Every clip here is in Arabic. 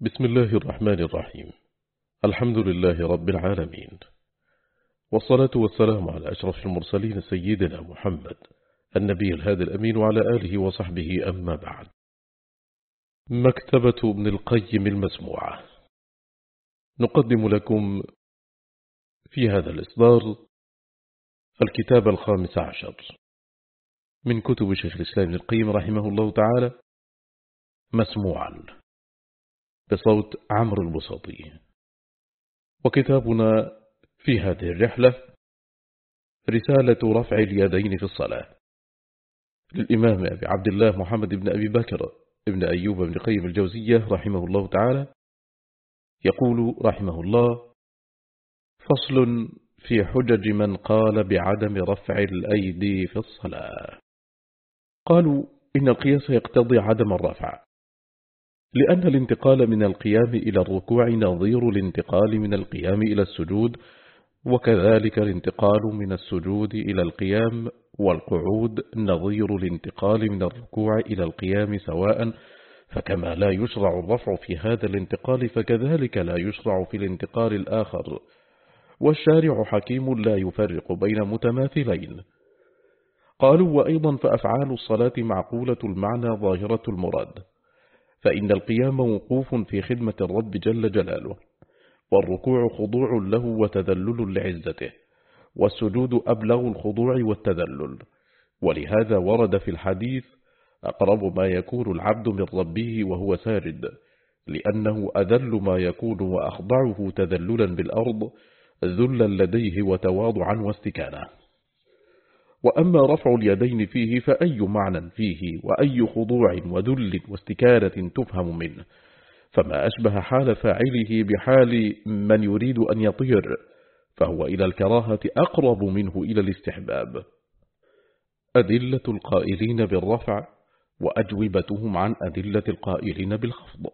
بسم الله الرحمن الرحيم. الحمد لله رب العالمين. والصلاة والسلام على أشرف المرسلين سيدنا محمد النبي الهادي الأمين وعلى آله وصحبه أما بعد. مكتبة ابن القيم المسموعة. نقدم لكم في هذا الإصدار الكتاب الخامس عشر. من كتب شيخ الإسلام القيم رحمه الله تعالى مسموعا. بصوت عمرو البساطي. وكتابنا في هذه الرحلة رسالة رفع اليدين في الصلاة للإمام أبي عبد الله محمد بن أبي بكر ابن أيوب بن قيم الجوزية رحمه الله تعالى. يقول رحمه الله فصل في حجج من قال بعدم رفع الأيدي في الصلاة. قالوا إن القياس يقتضي عدم الرفع. لأن الانتقال من القيام إلى الركوع نظير الانتقال من القيام إلى السجود وكذلك الانتقال من السجود إلى القيام والقعود نظير الانتقال من الركوع إلى القيام سواء فكما لا يشرع الرفع في هذا الانتقال فكذلك لا يشرع في الانتقال الآخر. والشارع حكيم لا يفرق بين متماثلين. قالوا وأيضا فأفعال الصلاة معقولة المعنى ظاهرة المراد. فإن القيام وقوف في خدمة الرب جل جلاله والركوع خضوع له وتذلل لعزته والسجود أبلغ الخضوع والتذلل. ولهذا ورد في الحديث أقرب ما يكون العبد من ربه وهو سارد لأنه أذل ما يكون وأخضعه تذللا بالأرض ذلا لديه وتواضعا واستكانا. وأما رفع اليدين فيه فأي معنى فيه وأي خضوع وذل واستكانة تفهم منه. فما أشبه حال فاعله بحال من يريد أن يطير فهو إلى الكراهة أقرب منه إلى الاستحباب. أدلة القائلين بالرفع وأجوبتهم عن أدلة القائلين بالخفض.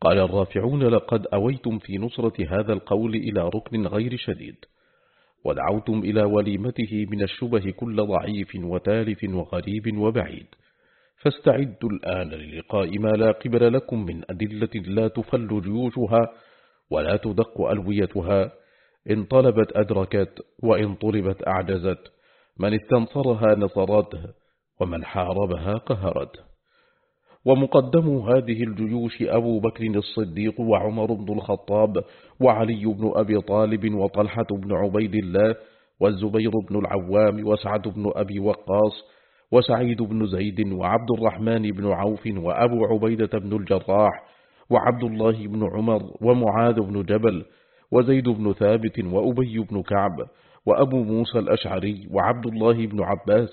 قال الرافعون لقد أويتم في نصرة هذا القول إلى ركن غير شديد. ودعوتم إلى وليمته من الشبه كل ضعيف وتالف وغريب وبعيد. فاستعدوا الآن للقاء ما لا قبل لكم من أدلة لا تفل جيوشها ولا تدق ألويتها. إن طلبت أدركت وإن طلبت أعجزت. من استنصرها نصرته ومن حاربها قهرته. ومقدم هذه الجيوش أبو بكر الصديق وعمر بن الخطاب وعلي بن أبي طالب وطلحة بن عبيد الله والزبير بن العوام وسعد بن أبي وقاص وسعيد بن زيد وعبد الرحمن بن عوف وأبو عبيدة بن الجراح وعبد الله بن عمر ومعاذ بن جبل وزيد بن ثابت وأبي بن كعب وأبو موسى الأشعري وعبد الله بن عباس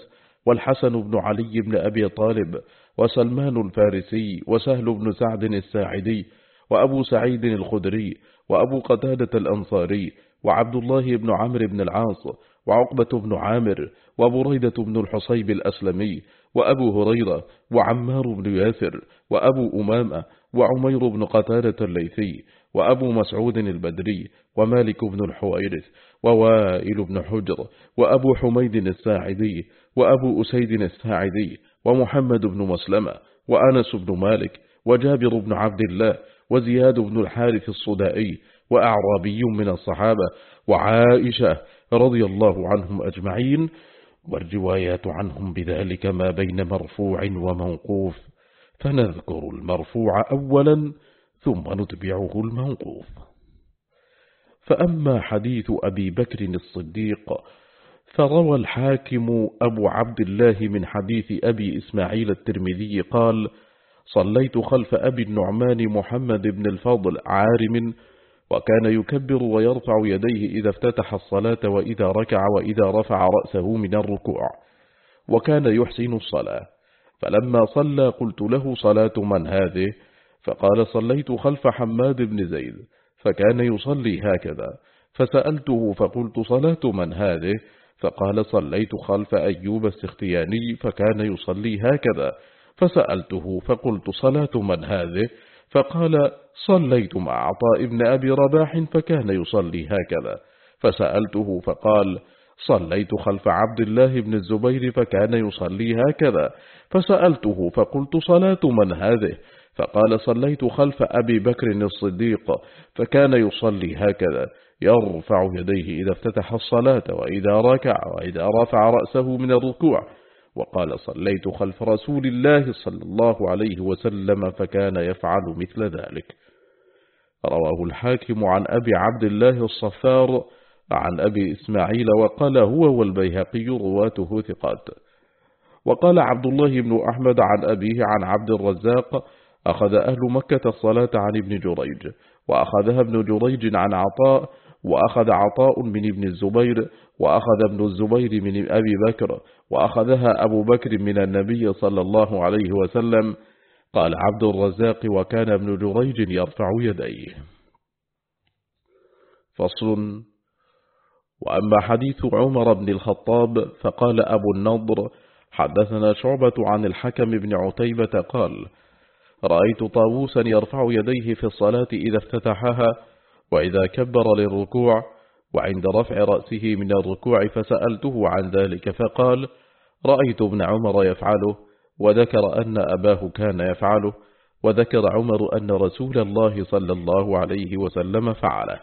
والحسن بن علي بن أبي طالب وسلمان الفارسي وسهل بن سعد الساعدي وأبو سعيد الخدري وأبو قتادة الأنصاري وعبد الله بن عمرو بن العاص وعقبة بن عامر وبريدة بن الحصيب الأسلمي وأبو هريرة وعمار بن ياسر وأبو أمامة وعمير بن قتادة الليثي وأبو مسعود البدري ومالك بن الحويرث ووائل بن حجر وأبو حميد الساعدي وأبو أسيد الساعدي ومحمد بن مسلمة وأنس بن مالك وجابر بن عبد الله وزياد بن الحارث الصدائي وأعرابي من الصحابة وعائشة رضي الله عنهم أجمعين والروايات عنهم بذلك ما بين مرفوع وموقوف فنذكر المرفوع أولا ثم نتبعه الموقوف. فأما حديث أبي بكر الصديق فروى الحاكم أبو عبد الله من حديث أبي إسماعيل الترمذي قال صليت خلف أبي النعمان محمد بن الفضل عارم وكان يكبر ويرفع يديه إذا افتتح الصلاة وإذا ركع وإذا رفع رأسه من الركوع وكان يحسن الصلاة. فلما صلى قلت له صلاة من هذه؟ فقال صليت خلف حماد بن زيد فكان يصلي هكذا. فسألته فقلت صلاة من هذه؟ فقال صليت خلف أيوب السختياني فكان يصلي هكذا. فسألته فقلت صلاة من هذه؟ فقال صليت مع عطاء بن أبي رباح فكان يصلي هكذا. فسألته فقال صليت خلف عبد الله بن الزبير فكان يصلي هكذا. فسألته فقلت صلاة من هذه؟ فقال صليت خلف أبي بكر الصديق فكان يصلي هكذا. يرفع يديه إذا افتتح الصلاة وإذا ركع وإذا رفع رأسه من الركوع. وقال صليت خلف رسول الله صلى الله عليه وسلم فكان يفعل مثل ذلك. رواه الحاكم عن أبي عبد الله الصفار عن أبي إسماعيل وقال هو والبيهقي رواته ثقات. وقال عبد الله بن أحمد عن أبيه عن عبد الرزاق أخذ أهل مكة الصلاة عن ابن جريج وأخذها ابن جريج عن عطاء وأخذ عطاء من ابن الزبير وأخذ ابن الزبير من أبي بكر وأخذها أبو بكر من النبي صلى الله عليه وسلم. قال عبد الرزاق وكان ابن جريج يرفع يديه. فصل. وأما حديث عمر بن الخطاب فقال أبو النضر حدثنا شعبة عن الحكم بن عتيبة قال رأيت طاووسا يرفع يديه في الصلاة إذا افتتحها وإذا كبر للركوع وعند رفع رأسه من الركوع فسألته عن ذلك فقال رأيت ابن عمر يفعله وذكر أن أباه كان يفعله وذكر عمر أن رسول الله صلى الله عليه وسلم فعله.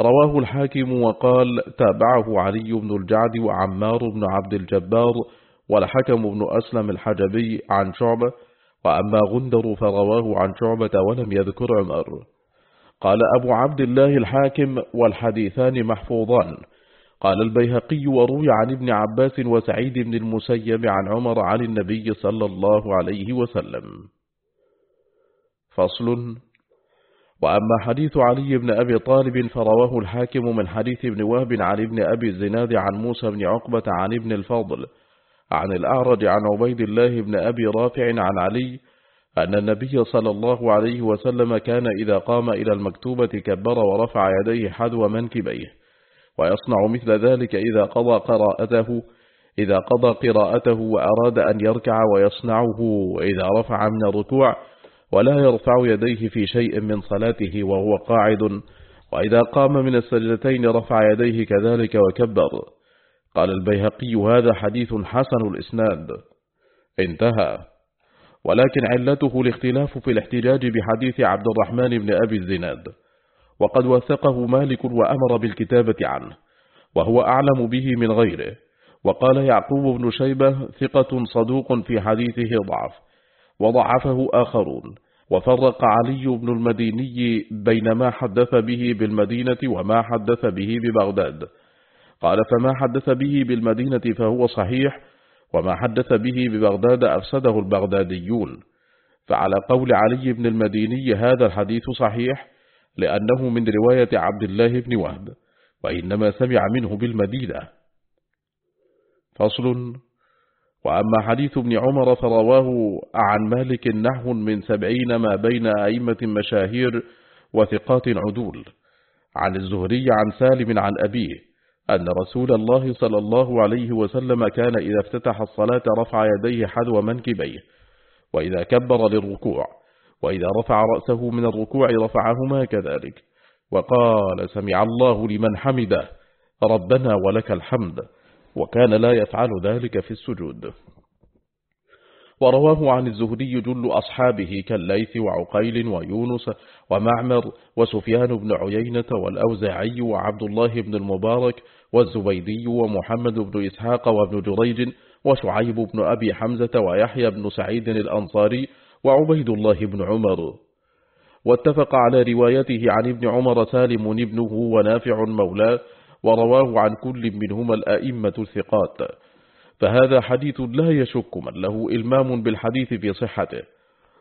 رواه الحاكم وقال تابعه علي بن الجعد وعمار بن عبد الجبار والحكم بن أسلم الحجبي عن شعبة وأما غندر فرواه عن شعبة ولم يذكر عمر. قال أبو عبد الله الحاكم والحديثان محفوظان. قال البيهقي وروي عن ابن عباس وسعيد بن المسيب عن عمر عن النبي صلى الله عليه وسلم. فصل. وأما حديث علي بن أبي طالب فرواه الحاكم من حديث ابن وهب عن ابن أبي الزناد عن موسى بن عقبة عن ابن الفضل. عن الأعرج عن عبيد الله بن أبي رافع عن علي أن النبي صلى الله عليه وسلم كان إذا قام إلى المكتوبة كبر ورفع يديه حذو منكبيه ويصنع مثل ذلك إذا قضى قراءته إذا قضى قراءته وأراد أن يركع ويصنعه إذا رفع من الركوع ولا يرفع يديه في شيء من صلاته وهو قاعد وإذا قام من السجدتين رفع يديه كذلك وكبر. قال البيهقي هذا حديث حسن الإسناد. انتهى. ولكن علته الاختلاف في الاحتجاج بحديث عبد الرحمن بن أبي الزناد. وقد وثقه مالك وأمر بالكتابة عنه وهو أعلم به من غيره. وقال يعقوب بن شيبة ثقة صدوق في حديثه ضعف وضعفه آخرون. وفرق علي بن المديني بين ما حدث به بالمدينة وما حدث به ببغداد. قال فما حدث به بالمدينة فهو صحيح وما حدث به ببغداد أفسده البغداديون. فعلى قول علي بن المديني هذا الحديث صحيح لأنه من رواية عبد الله بن وهب وإنما سمع منه بالمدينة. فصل. وأما حديث ابن عمر فرواه عن مالك نحو من سبعين ما بين أئمة مشاهير وثقات عدول. عن الزهري عن سالم عن أبيه أن رسول الله صلى الله عليه وسلم كان إذا افتتح الصلاة رفع يديه حذو منكبيه وإذا كبر للركوع وإذا رفع رأسه من الركوع رفعهما كذلك. وقال سمع الله لمن حمده ربنا ولك الحمد وكان لا يفعل ذلك في السجود. ورواه عن الزهري جل أصحابه كالليث وعقيل ويونس ومعمر وسفيان بن عيينة والأوزاعي وعبد الله بن المبارك والزبيدي ومحمد بن إسحاق وابن جريج وشعيب بن أبي حمزة ويحيى بن سعيد الأنصاري وعبيد الله بن عمر. واتفق على روايته عن ابن عمر سالم ابنه ونافع مولاه ورواه عن كل منهما الأئمة الثقات. فهذا حديث لا يشك من له إلمام بالحديث في صحته.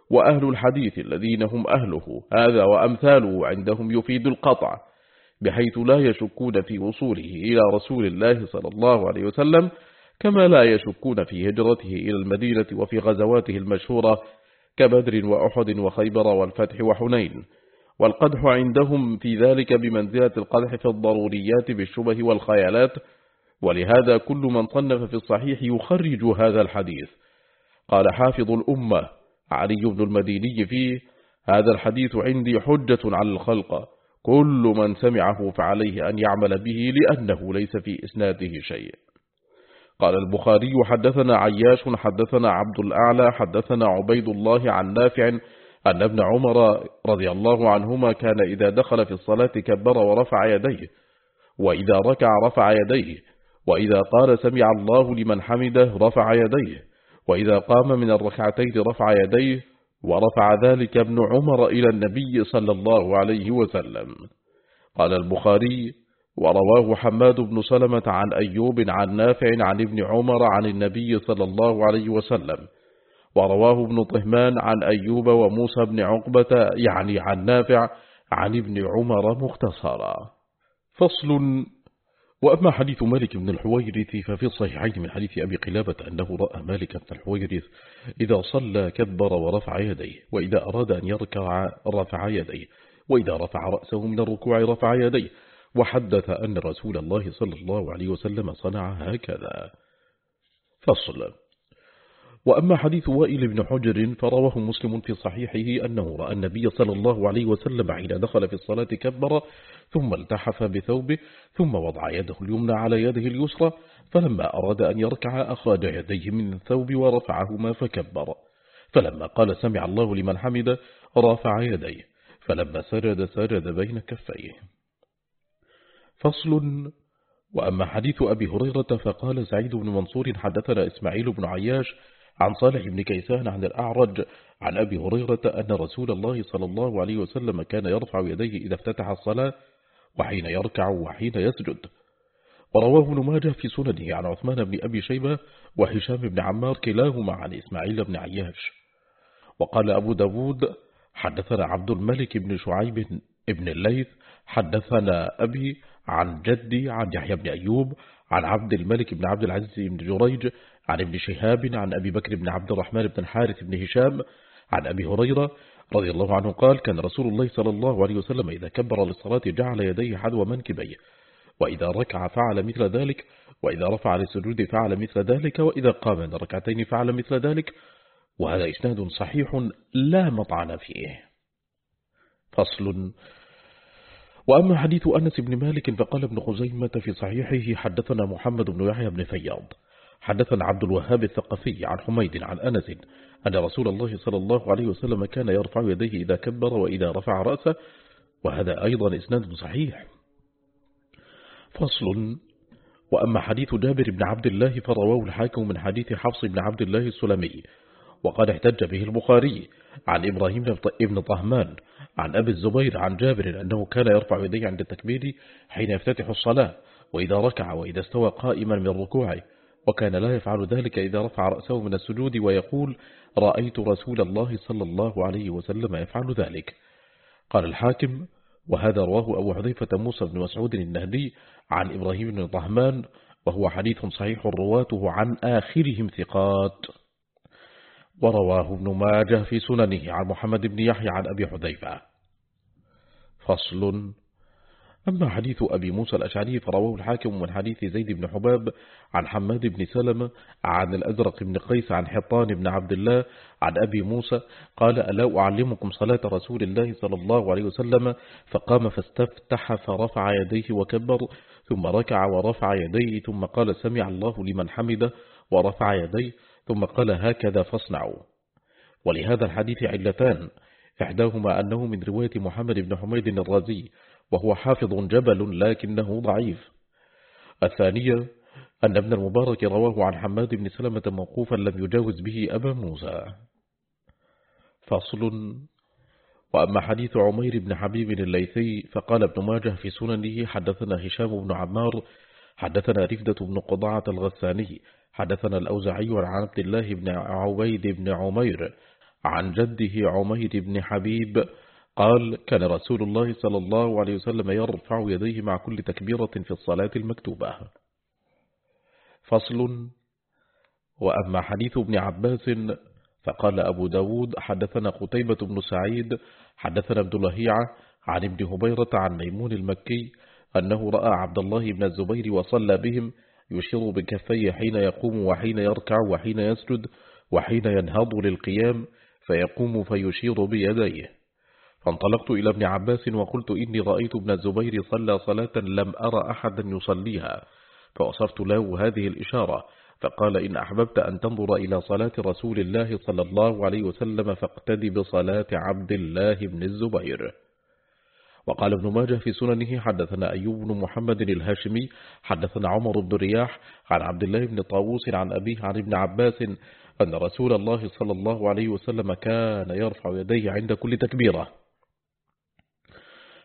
وأهل الحديث الذين هم أهله هذا وأمثاله عندهم يفيد القطع. بحيث لا يشكون في وصوله إلى رسول الله صلى الله عليه وسلم كما لا يشكون في هجرته إلى المدينة وفي غزواته المشهورة كبدر وأحد وخيبر والفتح وحنين. والقدح عندهم في ذلك بمنزلة القدح في الضروريات بالشبه والخيالات ولهذا كل من صنف في الصحيح يخرج هذا الحديث. قال حافظ الأمة علي بن المديني فيه هذا الحديث عندي حجة على الخلق كل من سمعه فعليه أن يعمل به لأنه ليس في إسناده شيء. قال البخاري حدثنا عياش حدثنا عبد الأعلى حدثنا عبيد الله عن نافع أن ابن عمر رضي الله عنهما كان إذا دخل في الصلاة كبر ورفع يديه وإذا ركع رفع يديه وإذا قال سمع الله لمن حمده رفع يديه وإذا قام من الركعتين رفع يديه ورفع ذلك ابن عمر إلى النبي صلى الله عليه وسلم. قال البخاري ورواه حماد بن سلمة عن أيوب عن نافع عن ابن عمر عن النبي صلى الله عليه وسلم. ورواه ابن طهمان عن أيوب وموسى بن عقبة يعني عن نافع عن ابن عمر مختصرا. فصل وأما حديث مالك بن الحويرث ففي الصحيحين من حديث أبي قلابة أنه رأى مالك بن الحويرث إذا صلى كبر ورفع يديه وإذا أراد أن يركع رفع يديه وإذا رفع رأسه من الركوع رفع يديه وحدث أن رسول الله صلى الله عليه وسلم صنع هكذا. فصل. وأما حديث وائل بن حجر فرواه مسلم في صحيحه أنه رأى النبي صلى الله عليه وسلم حين دخل في الصلاة كبر ثم التحف بثوبه ثم وضع يده اليمنى على يده اليسرى فلما أراد أن يركع أخرج يديه من الثوب ورفعهما فكبر. فلما قال سمع الله لمن حمد رافع يديه فلما سجد سجد بين كفيه. فصل. وأما حديث أبي هريرة فقال سعيد بن منصور حدثنا إسماعيل بن عياش عن صالح بن كيسان عن الأعرج عن أبي هريرة أن رسول الله صلى الله عليه وسلم كان يرفع يديه إذا افتتح الصلاة وحين يركع وحين يسجد. ورواه ابن ماجه في سنده عن عثمان بن أبي شيبة وهشام بن عمار كلاهما عن إسماعيل بن عياش. وقال أبو داود حدثنا عبد الملك بن شعيب بن الليث حدثنا أبي عن جدي عن يحيى بن أيوب عن عبد الملك بن عبد العزيز بن جريج عن ابن شهاب عن أبي بكر بن عبد الرحمن بن الحارث بن هشام عن أبي هريرة رضي الله عنه قال كان رسول الله صلى الله عليه وسلم إذا كبر للصلاة جعل يديه حذو منكبيه وإذا ركع فعل مثل ذلك وإذا رفع للسجود فعل مثل ذلك وإذا قام ركعتين فعل مثل ذلك وهذا إسناد صحيح لا مطعن فيه. فصل. وأما حديث أنس بن مالك فقال ابن خزيمة في صحيحه حدثنا محمد بن يحيى بن فياض حدثنا عبد الوهاب الثقفي عن حميد عن أنس أن رسول الله صلى الله عليه وسلم كان يرفع يديه إذا كبر وإذا رفع رأسه وهذا أيضا إسناد صحيح. فصل. وأما حديث جابر بن عبد الله فرواه الحاكم من حديث حفص بن عبد الله السلمي وقد احتج به البخاري عن إبراهيم بن طهمان عن أبي الزبير عن جابر أنه كان يرفع يديه عند التكبير حين يفتتح الصلاة وإذا ركع وإذا استوى قائما من ركوعه. وكان لا يفعل ذلك إذا رفع رأسه من السجود ويقول رأيت رسول الله صلى الله عليه وسلم يفعل ذلك. قال الحاكم وهذا رواه أبو حذيفة موسى بن مسعود النهدي عن إبراهيم بن طهمان وهو حديث صحيح رواته عن آخرهم ثقات. ورواه ابن ماجه في سننه عن محمد بن يحيى عن أبي حذيفة. فصل أما حديث أبي موسى الأشعري فرواه الحاكم من حديث زيد بن حباب عن حماد بن سلمة عن الأزرق بن قيس عن حطان بن عبد الله عن أبي موسى قال ألا أعلمكم صلاة رسول الله صلى الله عليه وسلم؟ فقام فاستفتح فرفع يديه وكبر ثم ركع ورفع يديه ثم قال سمع الله لمن حمده. ورفع يديه ثم قال هكذا فاصنعوا. ولهذا الحديث علتان إحداهما أنه من رواية محمد بن حميد الرازي وهو حافظ جبل لكنه ضعيف. الثانية أن ابن المبارك رواه عن حماد بن سلمة موقوفا لم يجاوز به أبا موسى. فصل وأما حديث عمير بن حبيب الليثي فقال ابن ماجه في سننه حدثنا هشام بن عمار حدثنا رفدة بن قضاعة الغساني حدثنا الأوزعي عن عبد الله بن عبيد بن عمير عن جده عمير بن حبيب قال كان رسول الله صلى الله عليه وسلم يرفع يديه مع كل تكبيرة في الصلاة المكتوبة. فصل. وأما حديث ابن عباس فقال أبو داود حدثنا قتيبة بن سعيد حدثنا ابن لهيعة عن ابن هبيرة عن ميمون المكي أنه رأى عبد الله بن الزبير وصلى بهم يشير بكفيه حين يقوم وحين يركع وحين يسجد وحين ينهض للقيام فيقوم فيشير بيديه. فانطلقت إلى ابن عباس وقلت إني رأيت ابن الزبير صلى صلاة لم أرى أحدا يصليها فوصفت له هذه الإشارة فقال إن أحببت أن تنظر إلى صلاة رسول الله صلى الله عليه وسلم فاقتدي بصلاة عبد الله بن الزبير. وقال ابن ماجه في سننه حدثنا أيوب بن محمد الهاشمي حدثنا عمر بن رياح عن عبد الله بن طاووس عن أبيه عن ابن عباس أن رسول الله صلى الله عليه وسلم كان يرفع يديه عند كل تكبيرة.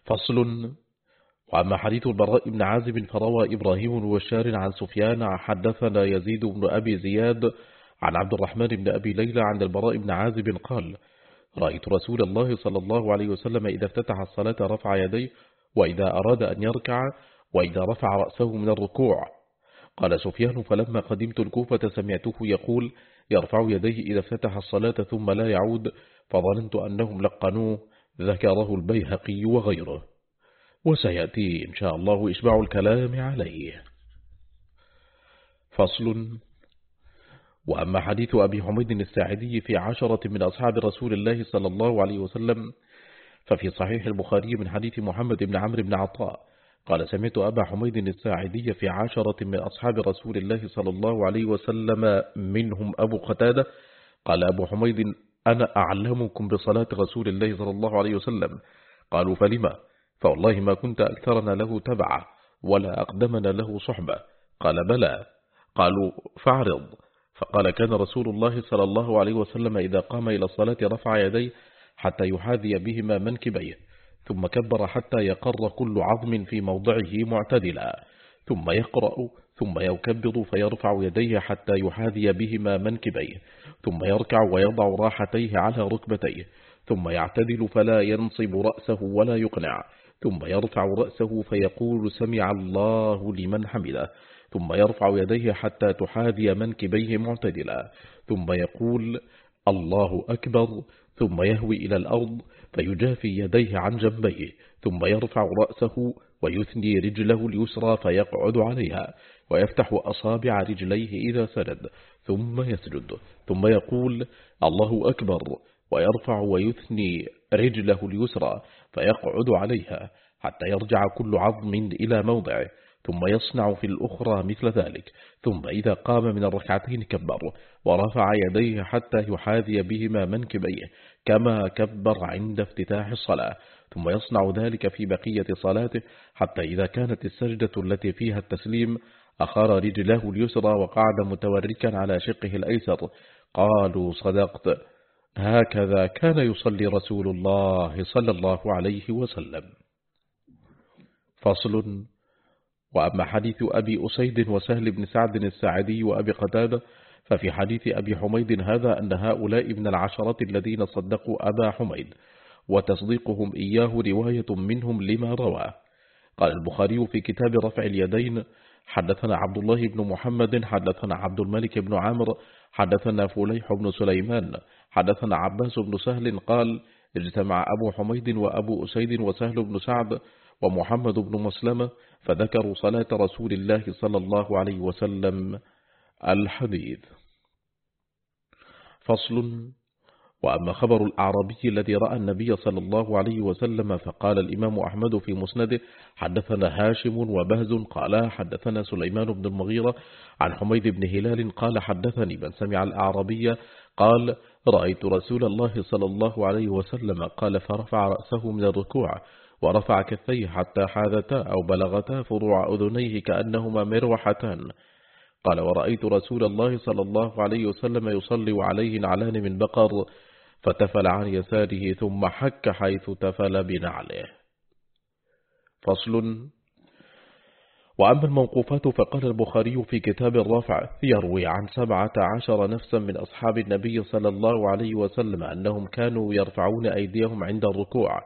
فصل. وأما حديث البراء بن عازب فروى إبراهيم وشار عن سفيان حدثنا يزيد بن أبي زياد عن عبد الرحمن بن أبي ليلى عن البراء بن عازب قال رأيت رسول الله صلى الله عليه وسلم إذا افتتح الصلاة رفع يديه وإذا أراد أن يركع وإذا رفع رأسه من الركوع. قال سفيان فلما قدمت الكوفة سمعته يقول يرفع يديه إذا افتتح الصلاة ثم لا يعود فظننت أنهم لقنوه. ذكره البيهقي وغيره. وسيأتي إن شاء الله إشباع الكلام عليه. فصل. وأما حديث أبي حميد الساعدي في عشرة من أصحاب رسول الله صلى الله عليه وسلم ففي صحيح البخاري من حديث محمد بن عمرو بن عطاء قال سمعت أبا حميد الساعدي في عشرة من أصحاب رسول الله صلى الله عليه وسلم منهم أبو قتادة قال أبو حميد أنا أعلمكم بصلاة رسول الله صلى الله عليه وسلم. قالوا فلما فوالله ما كنت أكثرنا له تبعا ولا أقدمنا له صحبة. قال بلى. قالوا فاعرض. فقال كان رسول الله صلى الله عليه وسلم إذا قام إلى الصلاة رفع يديه حتى يحاذي بهما منكبيه ثم كبر حتى يقر كل عظم في موضعه معتدلا ثم يقرأ ثم يكبر فيرفع يديه حتى يحاذي بهما منكبيه ثم يركع ويضع راحتيه على ركبتيه ثم يعتدل فلا ينصب رأسه ولا يقنع ثم يرفع رأسه فيقول سمع الله لمن حمده ثم يرفع يديه حتى تحاذي منكبيه معتدلا ثم يقول الله أكبر ثم يهوي إلى الأرض فيجافي يديه عن جنبيه ثم يرفع رأسه ويثني رجله اليسرى فيقعد عليها ويفتح أصابع رجليه إذا سجد ثم يسجد. ثم يقول الله أكبر ويرفع ويثني رجله اليسرى فيقعد عليها حتى يرجع كل عظم إلى موضعه. ثم يصنع في الأخرى مثل ذلك. ثم إذا قام من الركعتين كبر ورفع يديه حتى يحاذي بهما منكبيه كما كبر عند افتتاح الصلاة. ثم يصنع ذلك في بقية صلاته حتى إذا كانت السجدة التي فيها التسليم أخر رجله اليسرى وقعد متوركا على شقه الأيسر. قالوا صدقت. هكذا كان يصلي رسول الله صلى الله عليه وسلم. فصل. وأما حديث أبي أسيد وسهل بن سعد الساعدي وأبي قتادة ففي حديث أبي حميد هذا أن هؤلاء من العشرة الذين صدقوا أبا حميد وتصديقهم إياه رواية منهم لما رواه. قال البخاري في كتاب رفع اليدين حدثنا عبد الله بن محمد حدثنا عبد الملك بن عامر حدثنا فليح بن سليمان حدثنا عباس بن سهل قال اجتمع أبو حميد وأبو أسيد وسهل بن سعد ومحمد بن مسلمة فذكروا صلاة رسول الله صلى الله عليه وسلم. الحديث فصل وأما خبر الأعرابي الذي رأى النبي صلى الله عليه وسلم فقال الإمام أحمد في مسنده حدثنا هاشم وبهز قال حدثنا سليمان بن المغيرة عن حميد بن هلال قال حدثني من سمع الأعرابي قال رأيت رسول الله صلى الله عليه وسلم قال فرفع رأسه من الركوع ورفع كفيه حتى حاذتا أو بلغتا فروع أذنيه كأنهما مروحتان. قال ورأيت رسول الله صلى الله عليه وسلم يصلي عليه نعلان من بقر فتفل عن يساره ثم حك حيث تفل بنعله. فصل. وأما الموقوفات فقال البخاري في كتاب الرفع يروي عن سبعة عشر نفسا من أصحاب النبي صلى الله عليه وسلم أنهم كانوا يرفعون أيديهم عند الركوع.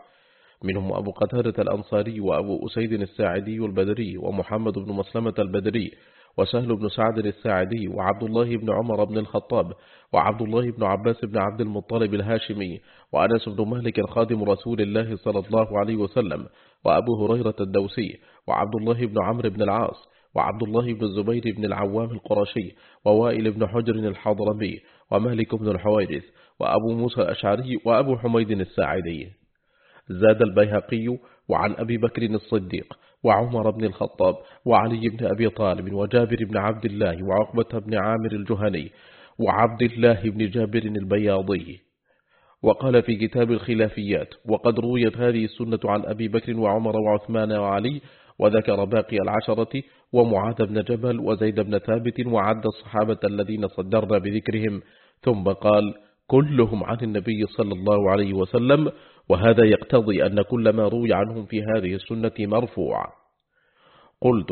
منهم أبو قتادة الأنصاري وأبو أسيد الساعدي البدري ومحمد بن مسلمة البدري وسهل بن سعد الساعدي وعبد الله بن عمر بن الخطاب وعبد الله بن عباس بن عبد المطلب الهاشمي وأنس بن مالك خادم رسول الله صلى الله عليه وسلم وأبو هريرة الدوسي وعبد الله بن عمرو بن العاص وعبد الله بن الزبير بن العوام القرشي ووائل بن حجر الحضرمي ومالك بن الحويرث وأبو موسى الأشعري وأبو حميد الساعدي. زاد البيهقي وعن أبي بكر الصديق وعمر بن الخطاب وعلي بن أبي طالب وجابر بن عبد الله وعقبة بن عامر الجهني وعبد الله بن جابر البياضي. وقال في كتاب الخلافيات وقد رويت هذه السنة عن أبي بكر وعمر وعثمان وعلي وذكر باقي العشرة ومعاذ بن جبل وزيد بن ثابت وعد الصحابة الذين صدرنا بذكرهم. ثم قال كلهم عن النبي صلى الله عليه وسلم وهذا يقتضي أن كل ما روي عنهم في هذه السنة مرفوع. قلت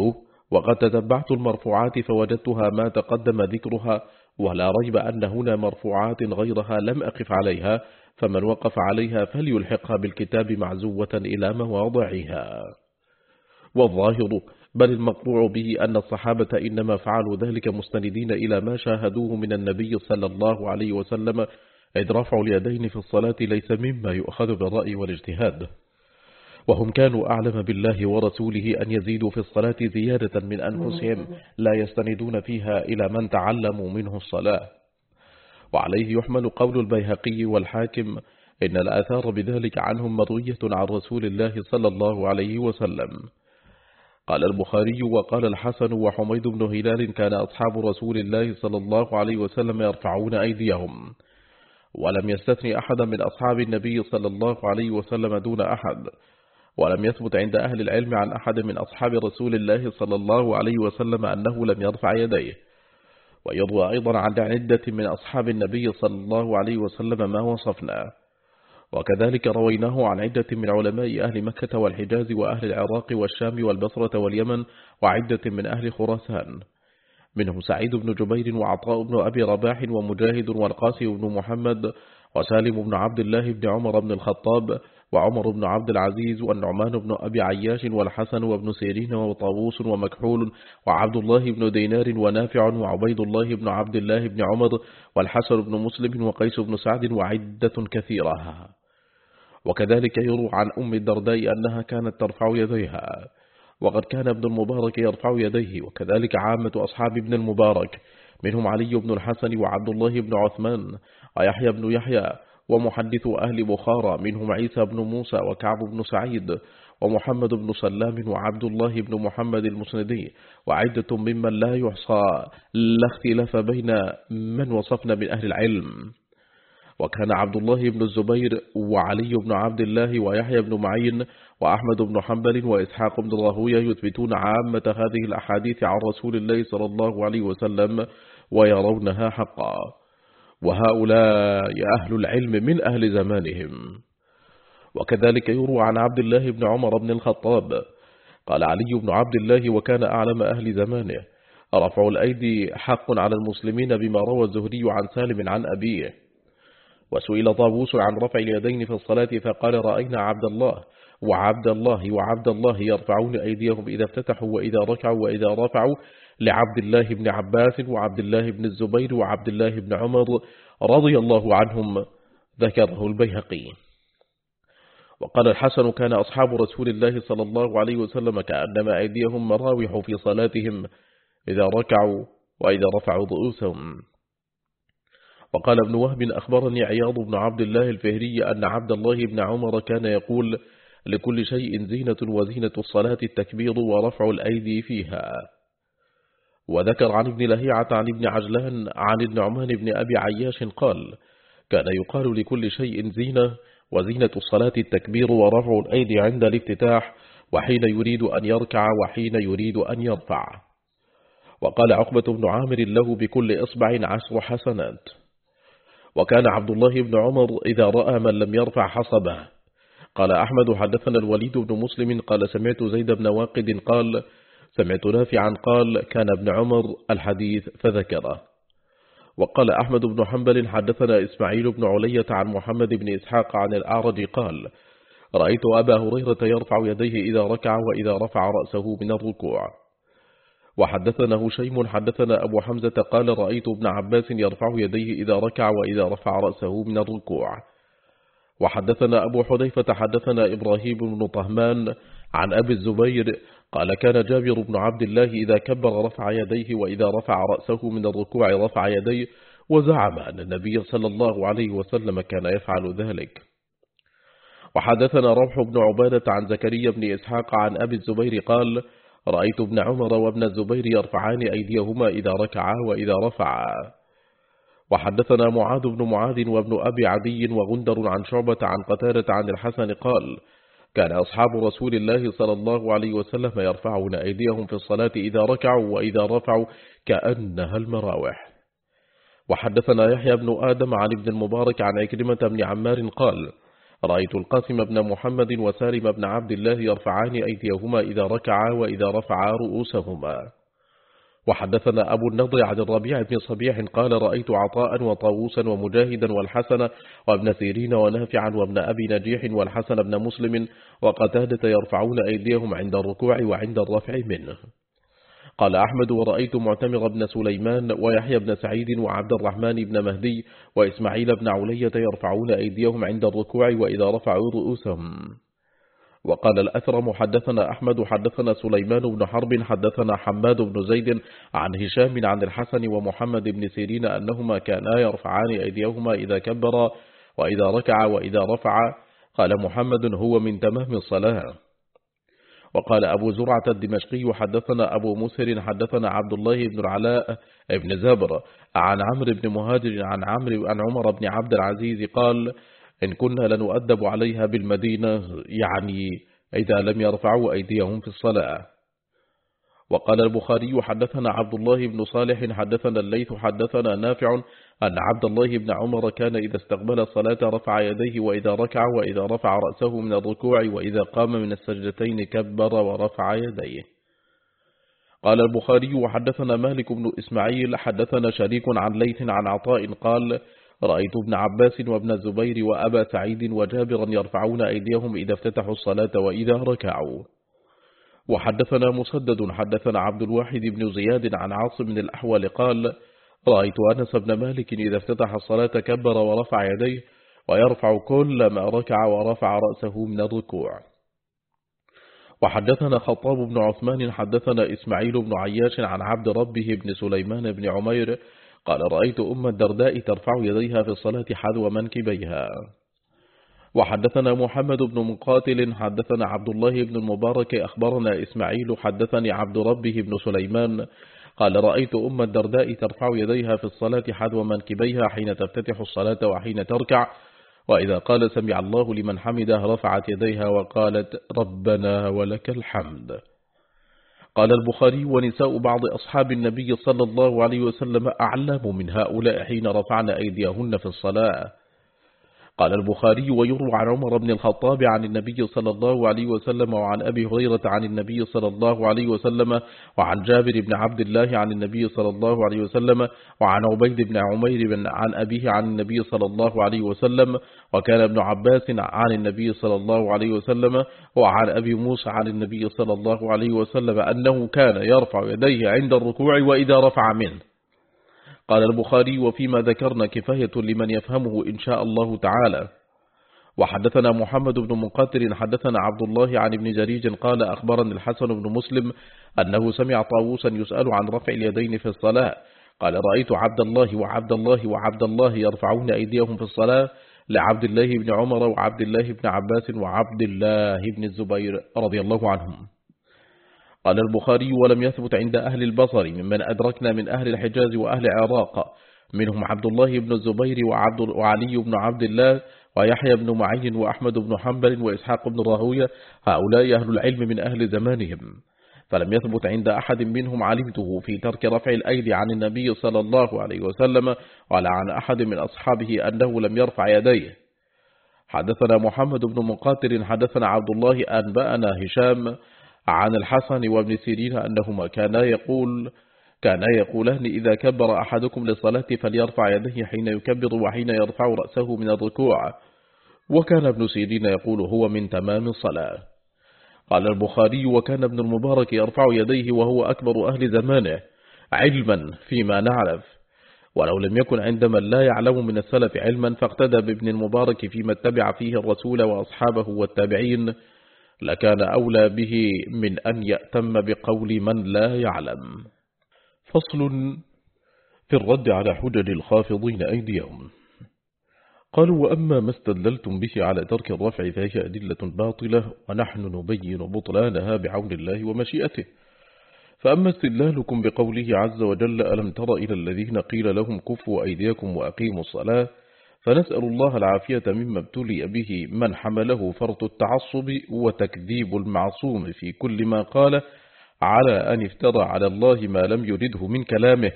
وقد تتبعت المرفوعات فوجدتها ما تقدم ذكرها ولا ريب أن هنا مرفوعات غيرها لم أقف عليها فمن وقف عليها فليلحقها بالكتاب معزوة إلى مواضعها. والظاهر بل المقطوع به أن الصحابة إنما فعلوا ذلك مستندين إلى ما شاهدوه من النبي صلى الله عليه وسلم إذ رفع اليدين في الصلاة ليس مما يؤخذ بالرأي والاجتهاد. وهم كانوا أعلم بالله ورسوله أن يزيدوا في الصلاة زيادة من أنفسهم لا يستندون فيها إلى من تعلموا منه الصلاة. وعليه يحمل قول البيهقي والحاكم إن الآثار بذلك عنهم مروية عن رسول الله صلى الله عليه وسلم. قال البخاري وقال الحسن وحميد بن هلال كان أصحاب رسول الله صلى الله عليه وسلم يرفعون أيديهم. ولم يستثني أحدا من أصحاب النبي صلى الله عليه وسلم دون أحد ولم يثبت عند أهل العلم عن أحد من أصحاب رسول الله صلى الله عليه وسلم أنه لم يرفع يديه. ويروى أيضا عن عدة من أصحاب النبي صلى الله عليه وسلم ما وصفنا. وكذلك رويناه عن عدة من علماء أهل مكة والحجاز وأهل العراق والشام والبصرة واليمن وعدة من أهل خراسان. منهم سعيد بن جبير وعطاء بن أبي رباح ومجاهد والقاسي بن محمد وسالم بن عبد الله بن عمر بن الخطاب وعمر بن عبد العزيز والنعمان بن أبي عياش والحسن وابن سيرين وطاووس ومكحول وعبد الله بن دينار ونافع وعبيد الله بن عبد الله بن عمر والحسن بن مسلم وقيس بن سعد وعدة كثيرة. وكذلك يروى عن أم الدرداء أنها كانت ترفع يديها. وقد كان ابن المبارك يرفع يديه وكذلك عامة أصحاب ابن المبارك منهم علي بن الحسن وعبد الله بن عثمان ويحيى بن يحيى ومحدث أهل بخارى منهم عيسى بن موسى وكعب بن سعيد ومحمد بن سلام وعبد الله بن محمد المسندي وعدة ممن لا يحصى لا اختلاف بين من وصفنا من أهل العلم. وكان عبد الله بن الزبير وعلي بن عبد الله ويحيى بن معين وأحمد بن حنبل وإسحاق بن راهوية يثبتون عامة هذه الأحاديث عن رسول الله صلى الله عليه وسلم ويرونها حقا. وهؤلاء أهل العلم من أهل زمانهم. وكذلك يروى عن عبد الله بن عمر بن الخطاب قال علي بن عبد الله وكان أعلم أهل زمانه رفع الأيدي حق على المسلمين بما روى الزهري عن سالم عن أبيه. وسئل طاووس عن رفع اليدين في الصلاة فقال رأينا عبد الله وعبد الله وعبد الله يرفعون أيديهم إذا افتتحوا وإذا ركعوا وإذا رفعوا لعبد الله بن عباس وعبد الله بن الزبير وعبد الله بن عمر رضي الله عنهم ذكره البيهقي. وقال الحسن كان أصحاب رسول الله صلى الله عليه وسلم كأنما أيديهم مراوح في صلاتهم إذا ركعوا وإذا رفعوا ضؤوسهم وقال ابن وهب أخبرني عياض بن عبد الله الفهري أن عبد الله بن عمر كان يقول لكل شيء زينة وزينة الصلاة التكبير ورفع الأيدي فيها. وذكر عن ابن لهيعة عن ابن عجلان عن النعمان بن أبي عياش قال كان يقال لكل شيء زينة وزينة الصلاة التكبير ورفع الأيدي عند الافتتاح وحين يريد أن يركع وحين يريد أن يرفع. وقال عقبة بن عامر له بكل إصبع عشر حسنات. وكان عبد الله بن عمر إذا رأى من لم يرفع حصبه. قال أحمد حدثنا الوليد بن مسلم قال سمعت زيد بن واقد قال سمعت نافعا قال كان ابن عمر الحديث فذكره. وقال أحمد بن حنبل حدثنا إسماعيل بن علية عن محمد بن إسحاق عن الأعرج قال رأيت أبا هريرة يرفع يديه إذا ركع وإذا رفع رأسه من الركوع. وحدثنا هشيم حدثنا أبو حمزة قال رأيت ابن عباس يرفع يديه إذا ركع وإذا رفع رأسه من الركوع. وحدثنا أبو حذيفة حدثنا إبراهيم بن طهمان عن أبي الزبير قال كان جابر بن عبد الله إذا كبر رفع يديه وإذا رفع رأسه من الركوع رفع يديه وزعم أن النبي صلى الله عليه وسلم كان يفعل ذلك. وحدثنا روح بن عبادة عن زكريا بن إسحاق عن أبي الزبير قال رأيت ابن عمر وابن الزبير يرفعان أيديهما إذا ركعا وإذا رفعا. وحدثنا معاذ بن معاذ وابن أبي عدي وغندر عن شعبة عن قتالة عن الحسن قال كان أصحاب رسول الله صلى الله عليه وسلم يرفعون أيديهم في الصلاة إذا ركعوا وإذا رفعوا كأنها المراوح. وحدثنا يحيى بن آدم عن ابن المبارك عن عكرمة بن عمار قال رأيت القاسم بن محمد وسالم بن عبد الله يرفعان أيديهما إذا ركعا وإذا رفعا رؤوسهما. وحدثنا أبو النضر عن الربيع بن صبيح قال رأيت عطاء وطاووسا ومجاهدا والحسن وابن سيرين ونافعا وابن أبي نجيح والحسن بن مسلم وقتادة يرفعون أيديهم عند الركوع وعند الرفع منه. قال أحمد ورأيت معتمر بن سليمان ويحيى بن سعيد وعبد الرحمن بن مهدي وإسماعيل بن علية يرفعون أيديهم عند الركوع وإذا رفعوا رؤوسهم. وقال الأثرم حدثنا أحمد حدثنا سليمان بن حرب حدثنا حماد بن زيد عن هشام عن الحسن ومحمد بن سيرين أنهما كانا يرفعان أيديهما إذا كبر وإذا ركع وإذا رفع. قال محمد هو من تمام الصلاة. وقال أبو زرعة الدمشقي حدثنا أبو مسهر حدثنا عبد الله بن العلاء بن زبر عن عمرو بن مهاجر عن عمرو عن عمر بن عبد العزيز قال إن كنا لنؤدب عليها بالمدينة يعني إذا لم يرفعوا أيديهم في الصلاة. وقال البخاري حدثنا عبد الله بن صالح حدثنا الليث حدثنا نافع أن عبد الله بن عمر كان إذا استقبل الصلاة رفع يديه وإذا ركع وإذا رفع رأسه من الركوع وإذا قام من السجدتين كبر ورفع يديه. قال البخاري وحدثنا مالك بن إسماعيل حدثنا شريك عن ليث عن عطاء قال رأيت ابن عباس وابن الزبير وأبا سعيد وجابرا يرفعون أيديهم إذا افتتحوا الصلاة وإذا ركعوا. وحدثنا مسدد حدثنا عبد الواحد بن زياد عن عاصم من الأحوال قال رأيت أنس بن مالك إذا افتتح الصلاة كبر ورفع يديه ويرفع كل ما ركع ورفع رأسه من الركوع. وحدثنا خطاب بن عثمان حدثنا إسماعيل بن عياش عن عبد ربه بن سليمان بن عمير قال رأيت أم الدرداء ترفع يديها في الصلاة حذو منكبيها. وحدثنا محمد بن مقاتل حدثنا عبد الله بن المبارك أخبرنا إسماعيل حدثني عبد ربه بن سليمان قال رأيت أم الدرداء ترفع يديها في الصلاة حذو منكبيها حين تفتتح الصلاة وحين تركع. وإذا قال سمع الله لمن حمده رفعت يديها وقالت ربنا ولك الحمد. قال البخاري ونساء بعض أصحاب النبي صلى الله عليه وسلم أعلم من هؤلاء حين رفعن أيديهن في الصلاة. قال البخاري ويروى عن عمر بن الخطاب عن النبي صلى الله عليه وسلم وعن أبي هريرة عن النبي صلى الله عليه وسلم وعن جابر بن عبد الله عن النبي صلى الله عليه وسلم وعن عبيد بن عمير بن عن أبيه عن النبي صلى الله عليه وسلم وكان ابن عباس عن النبي صلى الله عليه وسلم وعن أبي موسى عن النبي صلى الله عليه وسلم أنه كان يرفع يديه عند الركوع وإذا رفع منه. قال البخاري وفيما ذكرنا كفاية لمن يفهمه إن شاء الله تعالى. وحدثنا محمد بن مقاتل حدثنا عبد الله عن ابن جريج قال أخبرني الحسن بن مسلم أنه سمع طاووسا يسأل عن رفع اليدين في الصلاة. قال رأيت عبد الله وعبد الله وعبد الله يرفعون أيديهم في الصلاة لعبد الله بن عمر وعبد الله بن عباس وعبد الله بن الزبير رضي الله عنهم. قال البخاري ولم يثبت عند أهل البصر ممن أدركنا من أهل الحجاز وأهل عراق منهم عبد الله بن الزبير وعبد وعلي بن عبد الله ويحيى بن معين وأحمد بن حنبل وإسحاق بن راهوية. هؤلاء أهل العلم من أهل زمانهم. فلم يثبت عند أحد منهم علمته في ترك رفع الأيدي عن النبي صلى الله عليه وسلم ولا عن أحد من أصحابه أنه لم يرفع يديه. حدثنا محمد بن مقاتل حدثنا عبد الله أنبأنا هشام عن الحسن وابن سيرين أنهما كانا يقول كانا يقولان إذا كبر أحدكم للصلاة فليرفع يديه حين يكبر وحين يرفع رأسه من الركوع. وكان ابن سيرين يقول هو من تمام الصلاة. قال البخاري وكان ابن المبارك يرفع يديه وهو أكبر أهل زمانه علما فيما نعرف. ولو لم يكن عند من لا يعلم من السلف علما فاقتدى بابن المبارك فيما اتبع فيه الرسول وأصحابه والتابعين لكان أولى به من أن يأتم بقول من لا يعلم. فصل في الرد على حجج الخافضين أيديهم. قالوا وأما ما استدللتم به على ترك الرفع فهي أدلة باطلة ونحن نبين بطلانها بعون الله ومشيئته. فأما استدلالكم بقوله عز وجل ألم تر إلى الذين قيل لهم كفوا أيديكم وأقيموا الصلاة فنسأل الله العافية مما ابتلي به من حمله فرط التعصب وتكذيب المعصوم في كل ما قال على أن افترى على الله ما لم يرده من كلامه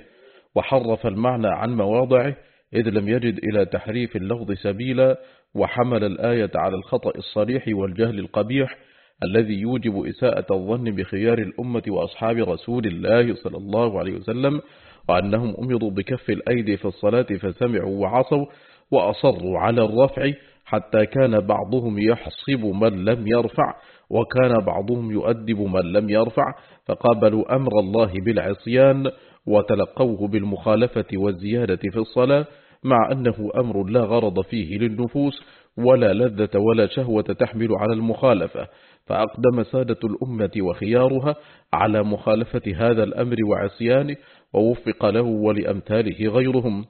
وحرف المعنى عن مواضعه إذ لم يجد إلى تحريف اللفظ سبيلا وحمل الآية على الخطأ الصريح والجهل القبيح الذي يوجب إساءة الظن بخيار الأمة وأصحاب رسول الله صلى الله عليه وسلم وأنهم أمروا بكف الأيدي في الصلاة فسمعوا وعصوا وأصروا على الرفع حتى كان بعضهم يحصب من لم يرفع وكان بعضهم يؤدب من لم يرفع فقابلوا أمر الله بالعصيان وتلقوه بالمخالفة والزيادة في الصلاة مع أنه أمر لا غرض فيه للنفوس ولا لذة ولا شهوة تحمل على المخالفة فأقدم سادة الأمة وخيارها على مخالفة هذا الأمر وعصيانه ووفق له ولأمثاله غيرهم.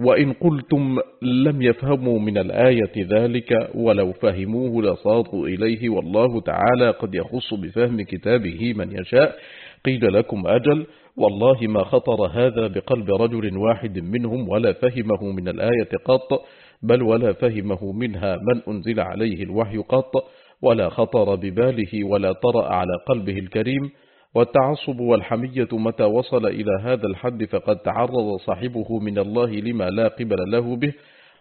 وإن قلتم لم يفهموا من الآية ذلك ولو فهموه لصادوا إليه والله تعالى قد يخص بفهم كتابه من يشاء. قيل لكم أجل والله ما خطر هذا بقلب رجل واحد منهم ولا فهمه من الآية قط بل ولا فهمه منها من أنزل عليه الوحي قط ولا خطر بباله ولا طرأ على قلبه الكريم. والتعصب والحمية متى وصل إلى هذا الحد فقد تعرض صاحبه من الله لما لا قبل له به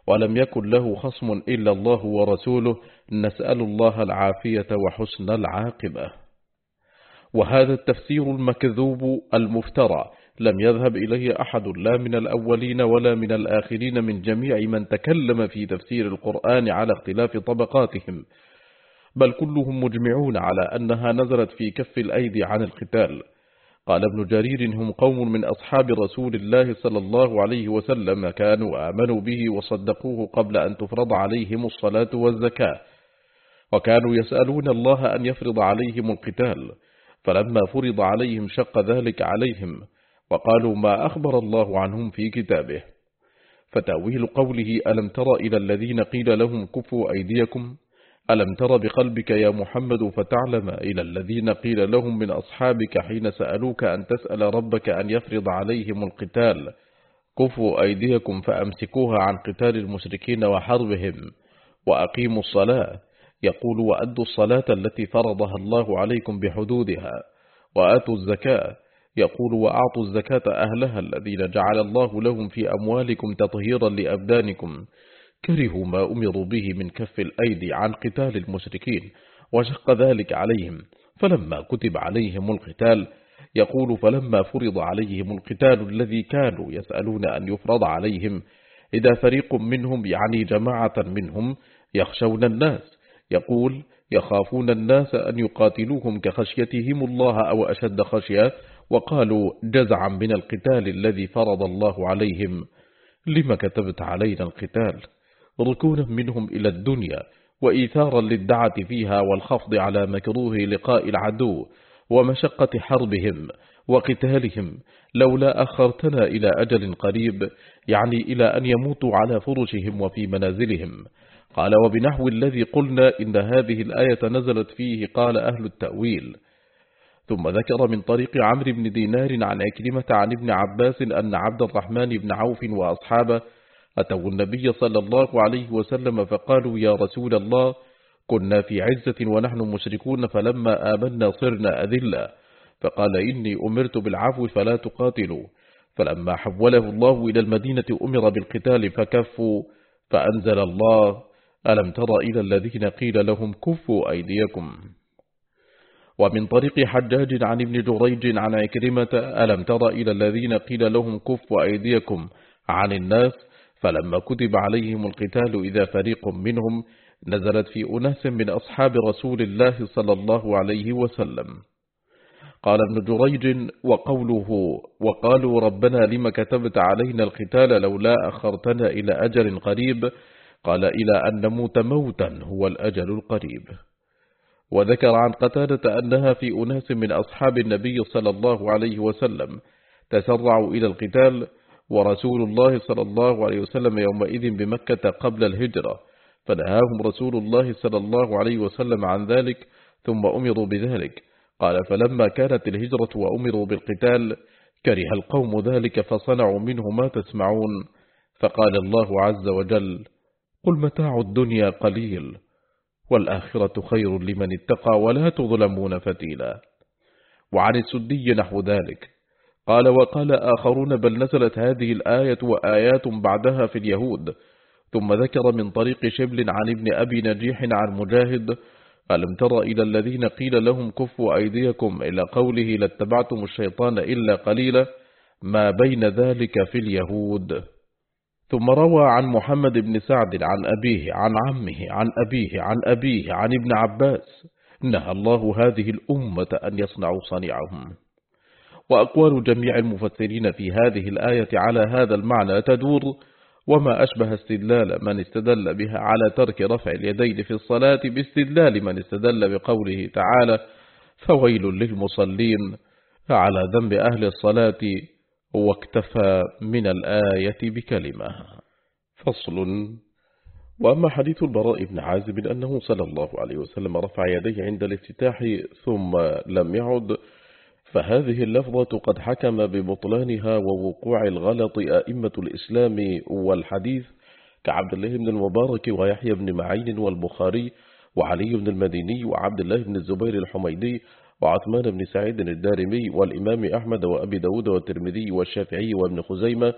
ولم يكن له خصم إلا الله ورسوله. نسأل الله العافية وحسن العاقبة. وهذا التفسير المكذوب المفترى. لم يذهب إليه أحد لا من الأولين ولا من الآخرين من جميع من تكلم في تفسير القرآن على اختلاف طبقاتهم. بل كلهم مجمعون على أنها نزلت في كف الأيدي عن القتال. قال ابن جرير هم قوم من أصحاب رسول الله صلى الله عليه وسلم كانوا آمنوا به وصدقوه قبل أن تفرض عليهم الصلاة والزكاة. وكانوا يسألون الله أن يفرض عليهم القتال. فلما فرض عليهم شق ذلك عليهم وقالوا ما أخبر الله عنهم في كتابه. فتأويل قوله ألم تر إلى الذين قيل لهم كفوا أيديكم؟ ألم تر بقلبك يا محمد فتعلم إلى الذين قيل لهم من أصحابك حين سألوك أن تسأل ربك أن يفرض عليهم القتال؟ كفوا أيديكم فأمسكوها عن قتال المشركين وحربهم وأقيموا الصلاة. يقول وأدوا الصلاة التي فرضها الله عليكم بحدودها وآتوا الزكاة. يقول وأعطوا الزكاة أهلها الذين جعل الله لهم في أموالكم تطهيرا لأبدانكم. كرهوا ما أمروا به من كف الأيدي عن قتال المشركين وشق ذلك عليهم فلما كتب عليهم القتال يقول فلما فرض عليهم القتال الذي كانوا يسألون أن يفرض عليهم إذا فريق منهم يعني جماعة منهم يخشون الناس يقول يخافون الناس أن يقاتلوهم كخشيتهم الله أو أشد خشية وقالوا جزعا من القتال الذي فرض الله عليهم لما كتبت علينا القتال؟ ركونا منهم إلى الدنيا وإيثارا للدعة فيها والخفض على مكروه لقاء العدو ومشقة حربهم وقتالهم لولا أخرتنا إلى أجل قريب يعني إلى أن يموتوا على فرشهم وفي منازلهم. قال وبنحو الذي قلنا إن هذه الآية نزلت فيه قال أهل التأويل. ثم ذكر من طريق عمرو بن دينار عن أكلمة عن ابن عباس أن عبد الرحمن بن عوف وأصحابه أتوا النبي صلى الله عليه وسلم فقالوا يا رسول الله كنا في عزة ونحن مشركون فلما آمنا صرنا أذلا فقال إني أمرت بالعفو فلا تقاتلوا. فلما حوله الله إلى المدينة أمر بالقتال فكفوا فأنزل الله. ألم تر إلى الذين قيل لهم كفوا أيديكم؟ ومن طريق حجاج عن ابن جريج عن عكرمة ألم تر إلى الذين قيل لهم كفوا أيديكم؟ عن الناس فلما كتب عليهم القتال إذا فريق منهم نزلت في أناس من أصحاب رسول الله صلى الله عليه وسلم. قال ابن جريج وقوله وقالوا ربنا لما كتبت علينا القتال لولا أخرتنا إلى أجل قريب؟ قال إلى أن نموت موتا هو الأجل القريب. وذكر عن قتادة أنها في أناس من أصحاب النبي صلى الله عليه وسلم تسرعوا إلى القتال ورسول الله صلى الله عليه وسلم يومئذ بمكة قبل الهجرة. فنهاهم رسول الله صلى الله عليه وسلم عن ذلك ثم أمروا بذلك. قال فلما كانت الهجرة وأمروا بالقتال كره القوم ذلك فصنعوا منه ما تسمعون. فقال الله عز وجل قل متاع الدنيا قليل والآخرة خير لمن اتقى ولا تظلمون فتيلا. وعن السدي نحو ذلك قال وقال آخرون بل نزلت هذه الآية وآيات بعدها في اليهود. ثم ذكر من طريق شبل عن ابن أبي نجيح عن مجاهد ألم تر إلى الذين قيل لهم كفوا أيديكم؟ إلى قوله لاتبعتم الشيطان إلا قليلا. ما بين ذلك في اليهود. ثم روى عن محمد بن سعد عن أبيه عن عمه عن أبيه عن أبيه عن ابن عباس نهى الله هذه الأمة أن يصنعوا صنيعهم. وأقوال جميع المفسرين في هذه الآية على هذا المعنى تدور وما أشبه استدلال من استدل بها على ترك رفع اليدين في الصلاة باستدلال من استدل بقوله تعالى فويل للمصلين على ذنب أهل الصلاة واكتفى من الآية بكلمة. فصل. وأما حديث البراء بن عازب أنه صلى الله عليه وسلم رفع يديه عند الافتتاح ثم لم يعد فهذه اللفظة قد حكم ببطلانها ووقوع الغلط أئمة الإسلام والحديث كعبد الله بن المبارك ويحيى بن معين والبخاري وعلي بن المديني وعبد الله بن الزبير الحميدي وعثمان بن سعيد الدارمي والإمام أحمد وأبي داود والترمذي والشافعي وابن خزيمة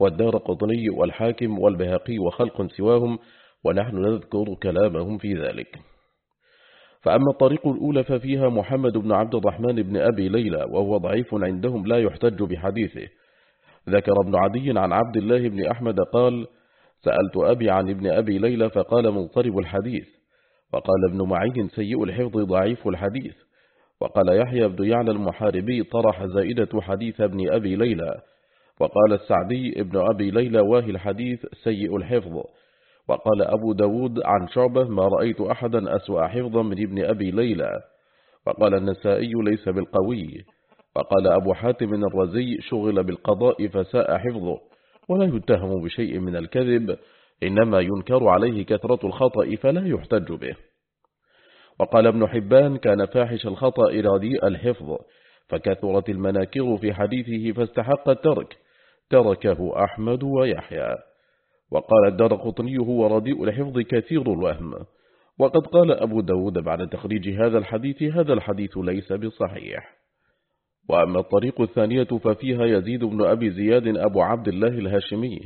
والدار قطني والحاكم والبهقي وخلق سواهم ونحن نذكر كلامهم في ذلك. فأما الطريق الأولى ففيها محمد بن عبد الرحمن بن أبي ليلى وهو ضعيف عندهم لا يحتج بحديثه. ذكر ابن عدي عن عبد الله بن أحمد قال سألت أبي عن ابن أبي ليلى فقال مضطرب الحديث. وقال ابن معين سيء الحفظ ضعيف الحديث. وقال يحيى بن يعلى المحاربي طرح زائدة حديث ابن أبي ليلى. وقال السعدي ابن أبي ليلى واهي الحديث سيء الحفظ. وقال أبو داود عن شعبة ما رأيت أحدا أسوأ حفظا من ابن أبي ليلى. وقال النسائي ليس بالقوي. وقال أبو حاتم الرزي شغل بالقضاء فساء حفظه ولا يتهم بشيء من الكذب إنما ينكر عليه كثرة الخطأ فلا يحتج به. وقال ابن حبان كان فاحش الخطأ رديء الحفظ فكثرت المناكر في حديثه فاستحق الترك تركه أحمد ويحيى. وقال الدار قطني هو رديء الحفظ كثير الوهم. وقد قال أبو داود بعد تخريج هذا الحديث هذا الحديث ليس بصحيح. وأما الطريق الثانية ففيها يزيد بن أبي زياد أبو عبد الله الهاشمي.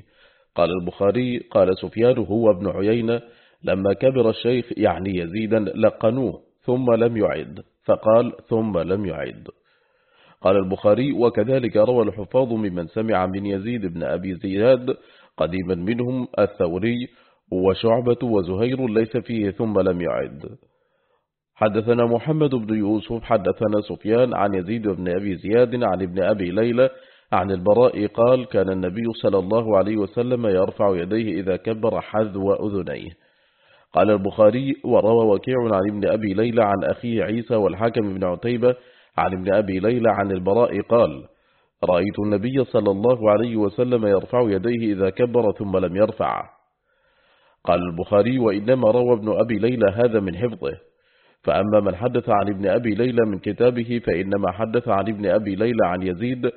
قال البخاري قال سفيان هو ابن عيينة لما كبر الشيخ يعني يزيدا لقنوه ثم لم يعد. فقال ثم لم يعد. قال البخاري وكذلك روى الحفاظ ممن سمع من يزيد بن أبي زياد قديما منهم الثوري وشعبة وزهير ليس فيه ثم لم يعد. حدثنا محمد بن يوسف حدثنا سفيان عن يزيد بن أبي زياد عن ابن أبي ليلى عن البراء قال كان النبي صلى الله عليه وسلم يرفع يديه إذا كبر حذو أذنيه. قال البخاري وروى وكيع عن ابن أبي ليلى عن أخيه عيسى والحاكم بن عتيبة عن ابن أبي ليلى عن البراء قال رأيت النبي صلى الله عليه وسلم يرفع يديه إذا كبر ثم لم يرفع. قال البخاري وإنما روى ابن أبي ليلى هذا من حفظه. فأما من حدث عن ابن أبي ليلى من كتابه فإنما حدث عن ابن أبي ليلى عن يزيد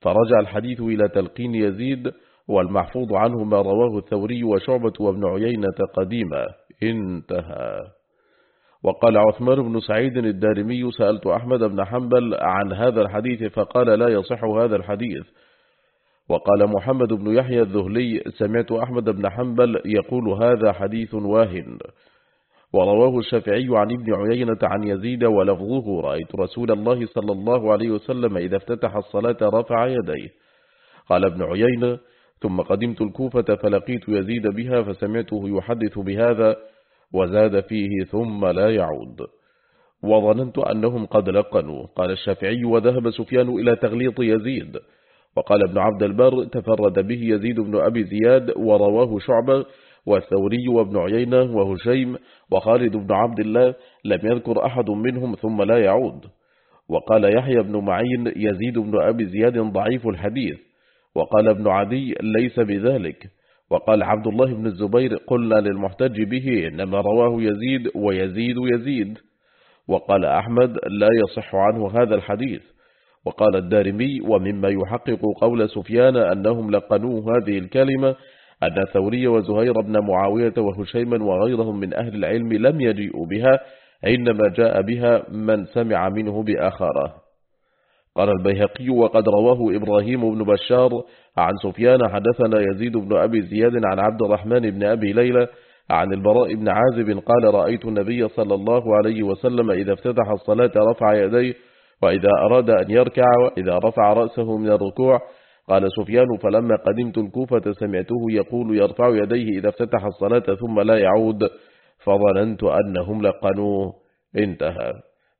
فرجع الحديث إلى تلقين يزيد والمحفوظ عنه ما رواه الثوري وشعبة وابن عيينة قديما. انتهى. وقال عثمان بن سعيد الدارمي سألت أحمد بن حنبل عن هذا الحديث فقال لا يصح هذا الحديث. وقال محمد بن يحيى الذهلي سمعت أحمد بن حنبل يقول هذا حديث واهن. ورواه الشافعي عن ابن عيينة عن يزيد ولفظه رأيت رسول الله صلى الله عليه وسلم إذا افتتح الصلاة رفع يديه. قال ابن عيينة ثم قدمت الكوفة فلقيت يزيد بها فسمعته يحدث بهذا وزاد فيه ثم لا يعود. وظننت أنهم قد لقنوا. قال الشافعي وذهب سفيان إلى تغليط يزيد. وقال ابن عبد البر تفرد به يزيد بن أبي زياد ورواه شعبة والثوري وابن عيينة وهشيم وخالد بن عبد الله لم يذكر أحد منهم ثم لا يعود. وقال يحيى بن معين يزيد بن أبي زياد ضعيف الحديث. وقال ابن عدي ليس بذلك. وقال عبد الله بن الزبير قلنا للمحتج به إنما رواه يزيد ويزيد يزيد. وقال أحمد لا يصح عنه هذا الحديث. وقال الدارمي ومما يحقق قول سفيان أنهم لقنوه هذه الكلمة أن ثوري وزهير بن معاوية وهشيما وغيرهم من أهل العلم لم يجيئوا بها إنما جاء بها من سمع منه بآخره. قال البيهقي وقد رواه إبراهيم بن بشار عن سفيان حدثنا يزيد بن أبي زياد عن عبد الرحمن بن أبي ليلى عن البراء بن عازب قال رأيت النبي صلى الله عليه وسلم إذا افتتح الصلاة رفع يديه وإذا أراد أن يركع وإذا رفع رأسه من الركوع قال سفيان فلما قدمت الكوفة سمعته يقول يرفع يديه إذا افتتح الصلاة ثم لا يعود فظننت أنهم لقنوه انتهى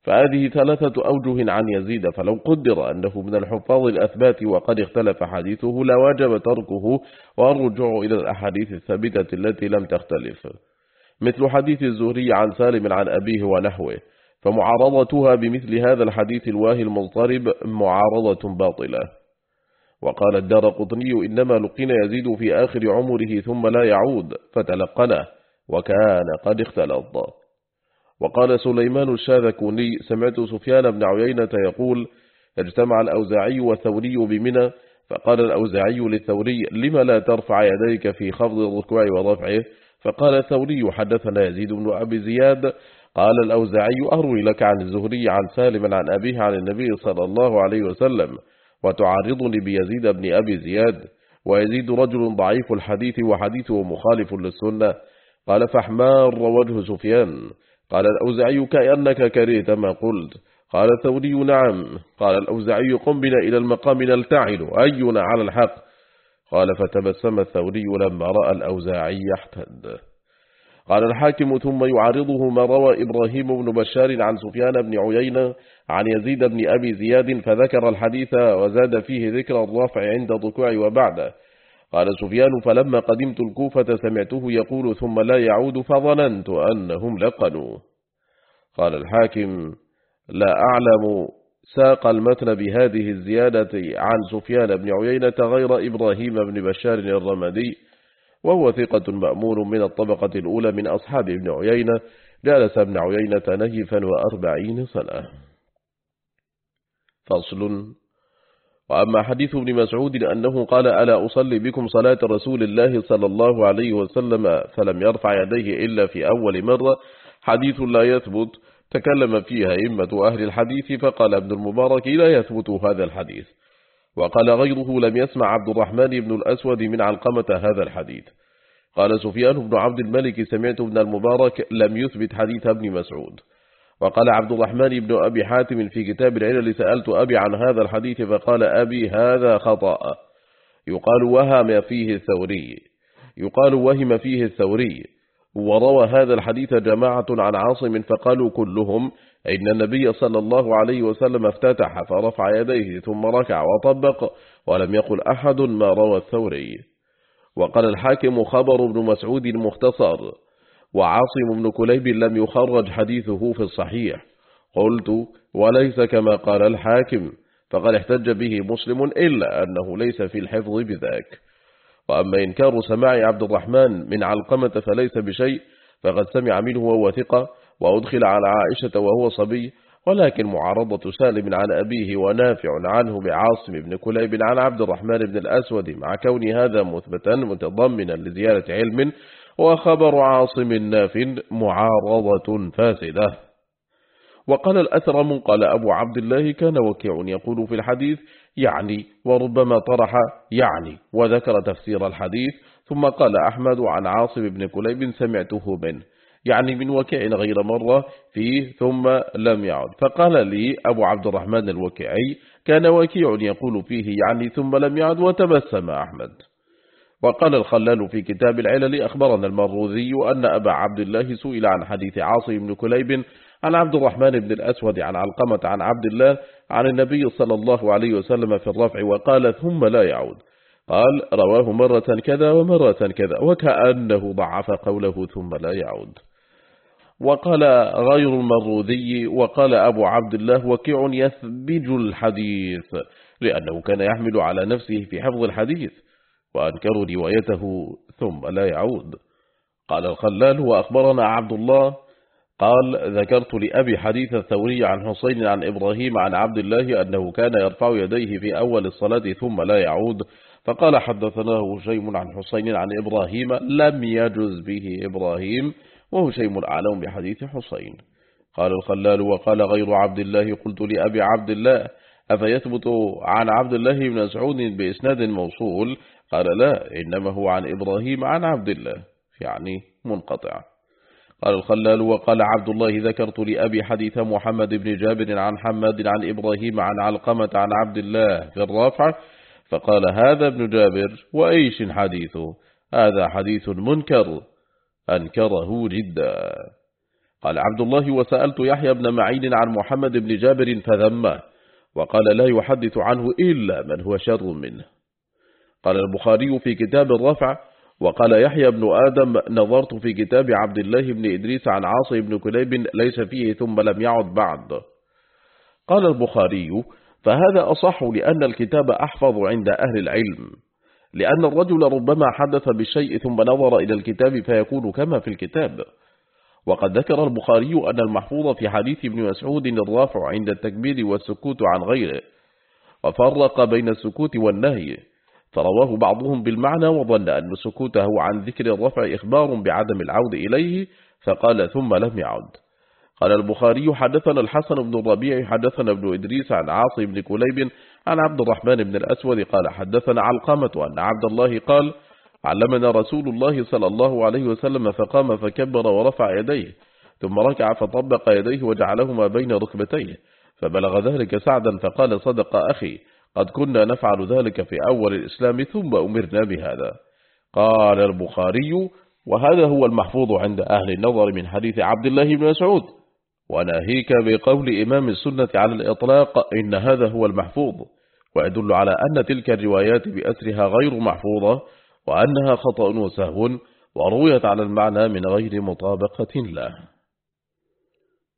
فهذه ثلاثة أوجه عن يزيد فلو قدر أنه من الحفاظ الأثبات وقد اختلف حديثه لواجب تركه والرجوع إلى الأحاديث الثابتة التي لم تختلف. مثل حديث الزهري عن سالم عن أبيه ونحوه فمعارضتها بمثل هذا الحديث الواهي المضطرب معارضة باطلة. وقال الدار قطني إنما لقين يزيد في آخر عمره ثم لا يعود فتلقنه وكان قد اختلط. وقال سليمان الشاذكوني سمعت سفيان بن عيينة يقول اجتمع الأوزاعي والثوري بمنى فقال الأوزاعي للثوري لما لا ترفع يديك في خفض الركوع ورفعه؟ فقال الثوري حدثنا يزيد بن أبي زياد قال الأوزاعي أروي لك عن الزهري عن سالم عن أبيه عن النبي صلى الله عليه وسلم وتعارضني بيزيد بن أبي زياد. ويزيد رجل ضعيف الحديث وحديثه مخالف للسنة قال فحمار وجه سفيان قال الأوزعي كأنك كريت ما قلت. قال الثوري نعم. قال الأوزعي قم بنا إلى المقام نلتعن أينا على الحق؟ قال فتبسم الثوري لما رأى الأوزاعي يحتد. قال الحاكم ثم يعارضه ما روى إبراهيم بن بشار عن سفيان بن عيينة عن يزيد بن أبي زياد فذكر الحديث وزاد فيه ذكر الرافع عند الركوع وبعده. قال سفيان فلما قدمت الكوفة سمعته يقول ثم لا يعود فظننت أنهم لقنوا قال الحاكم لا أعلم ساق المتن بهذه الزيادة عن سفيان بن عيينة غير إبراهيم بن بشار الرمدي وهو ثقة مأمور من الطبقة الأولى من أصحاب ابن عيينة جالس ابن عيينة نهفا وأربعين سنة. فصل وأما حديث ابن مسعود أنه قال ألا أصلي بكم صلاة رسول الله صلى الله عليه وسلم فلم يرفع يديه إلا في أول مرة. حديث لا يثبت. تكلم فيها إمة أهل الحديث فقال ابن المبارك لا يثبت هذا الحديث. وقال غيره لم يسمع عبد الرحمن بن الأسود من علقمة هذا الحديث. قال سفيان بن عبد الملك سمعت ابن المبارك لم يثبت حديث ابن مسعود. وقال عبد الرحمن بن أبي حاتم في كتاب العلل سألت أبي عن هذا الحديث فقال أبي هذا خطأ. يقال وهم فيه الثوري يقال وهم فيه الثوري. وروى هذا الحديث جماعة عن عاصم فقالوا كلهم إن النبي صلى الله عليه وسلم افتتح فرفع يديه ثم ركع وطبق ولم يقل أحد ما روى الثوري. وقال الحاكم خبر ابن مسعود مختصر. وعاصم بن كليب لم يخرج حديثه في الصحيح. قلت وليس كما قال الحاكم فقد احتج به مسلم إلا أنه ليس في الحفظ بذاك. وأما إنكار سماع عبد الرحمن من علقمة فليس بشيء فقد سمع منه وهو ثقة وأدخل على عائشة وهو صبي ولكن معارضة سالم عن أبيه ونافع عنه بعاصم بن كليب عن عبد الرحمن بن الأسود مع كون هذا مثبتا متضمنا لزيادة علم وخبر عاصم ناف معارضة فاسدة. وقال الأثرم قال أبو عبد الله كان وكيع يقول في الحديث يعني وربما طرح يعني وذكر تفسير الحديث ثم قال أحمد عن عاصم بن كليب سمعته منه يعني من وكيع غير مرة فيه ثم لم يعد. فقال لي أبو عبد الرحمن الوكيعي كان وكيع يقول فيه يعني ثم لم يعد وتبسم أحمد. وقال الخلال في كتاب العلل أخبرنا المروذي أن أبا عبد الله سئل عن حديث عاصم بن كليب عن عبد الرحمن بن الأسود عن علقمة عن عبد الله عن النبي صلى الله عليه وسلم في الرفع وقال ثم لا يعود. قال رواه مرة كذا ومرة كذا وكأنه ضعف قوله ثم لا يعود. وقال غير المروذي وقال أبو عبد الله وكيع يثبج الحديث لأنه كان يحمل على نفسه في حفظ الحديث. وأنكروا روايته ثم لا يعود. قال الخلال وأخبرنا عبد الله قال ذكرت لأبي حديث الثوري عن حسين عن إبراهيم عن عبد الله أنه كان يرفع يديه في أول الصلاة ثم لا يعود. فقال حدثناه هشيم عن حسين عن إبراهيم لم يجز به إبراهيم وهشيم أعلم بحديث حسين. قال الخلال وقال غير عبد الله قلت لأبي عبد الله أفيثبت عن عبد الله بن سعود بإسناد موصول؟ قال لا إنما هو عن إبراهيم عن عبد الله يعني منقطع. قال الخلال وقال عبد الله ذكرت لأبي حديث محمد بن جابر عن حماد عن إبراهيم عن علقمة عن عبد الله في الرافع فقال هذا ابن جابر وأيش حديثه هذا حديث منكر أنكره جدا. قال عبد الله وسألت يحيى بن معين عن محمد بن جابر فذمه وقال لا يحدث عنه إلا من هو شر منه. قال البخاري في كتاب الرفع وقال يحيى بن آدم نظرت في كتاب عبد الله بن إدريس عن عاصي بن كليب ليس فيه ثم لم يعد بعد. قال البخاري فهذا أصح لأن الكتاب أحفظ عند أهل العلم لأن الرجل ربما حدث بالشيء ثم نظر إلى الكتاب فيكون كما في الكتاب. وقد ذكر البخاري أن المحفوظ في حديث ابن مسعود الرافع عند التكبير والسكوت عن غيره وفرق بين السكوت والنهي فرواه بعضهم بالمعنى وظن أن سكوته عن ذكر الرفع إخبار بعدم العود إليه فقال ثم لم يعد. قال البخاري حدثنا الحسن بن الربيع حدثنا ابن إدريس عن عاصي بن كليب عن عبد الرحمن بن الأسود قال حدثنا علقمة أن عبد الله قال علمنا رسول الله صلى الله عليه وسلم فقام فكبر ورفع يديه ثم ركع فطبق يديه وجعلهما بين ركبتيه فبلغ ذلك سعدا فقال صدق أخي قد كنا نفعل ذلك في أول الإسلام ثم أمرنا بهذا. قال البخاري وهذا هو المحفوظ عند أهل النظر من حديث عبد الله بن مسعود. وناهيك بقول إمام السنة على الإطلاق إن هذا هو المحفوظ ويدل على أن تلك الروايات بأسرها غير محفوظة وأنها خطأ وسهو ورويت على المعنى من غير مطابقة له.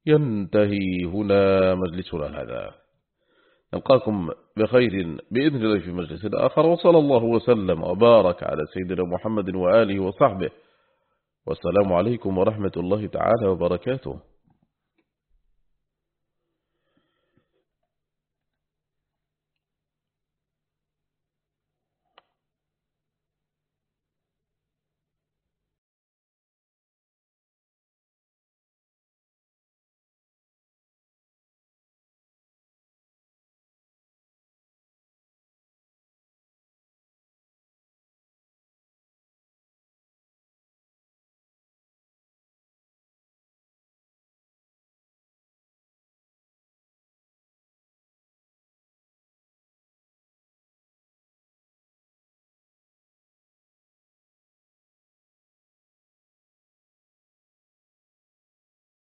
ينتهي هنا مجلسنا هذا. نلقاكم بخير بإذن الله في مجلس آخر. وصلى الله وسلم وبارك على سيدنا محمد وآله وصحبه. والسلام عليكم ورحمة الله تعالى وبركاته.